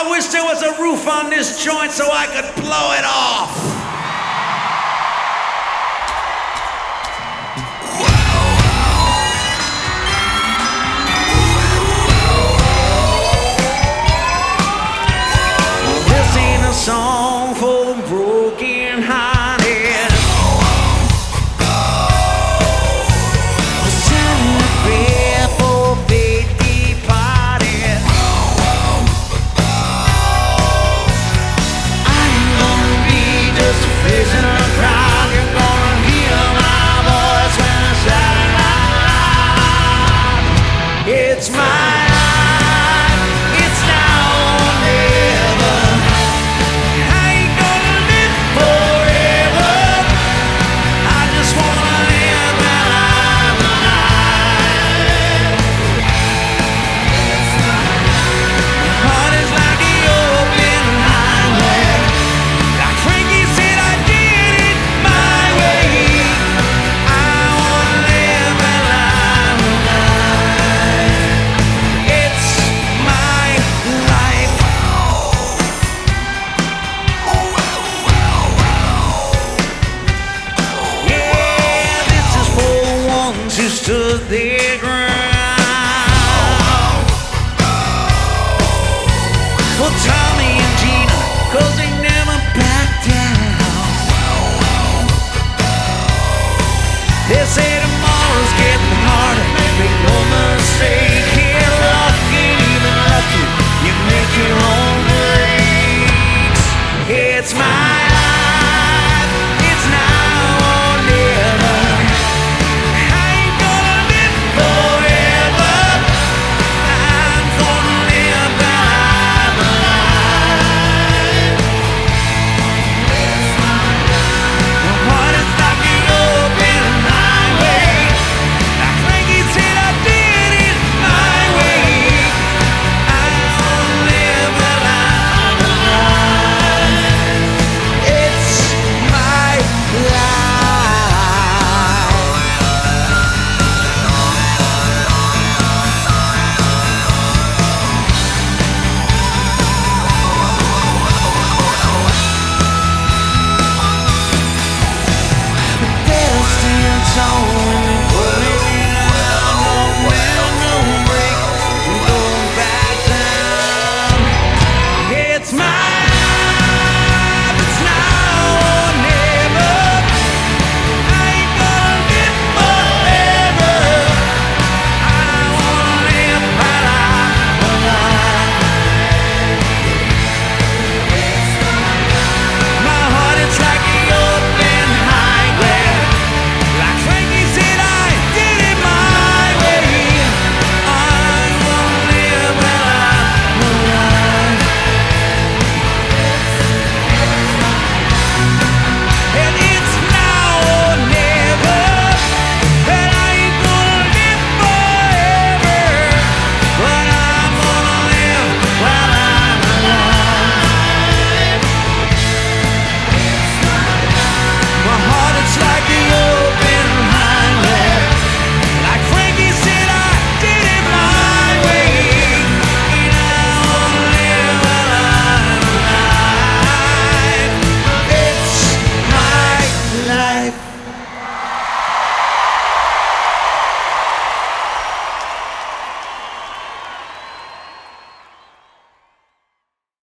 I wish there was a roof on this joint so I could blow it off. to the ground. Well, Tommy and Gina, cause they never back down. They say tomorrow's getting harder, make no mistake. Here, lucky, even lucky, you make your own mistakes. It's my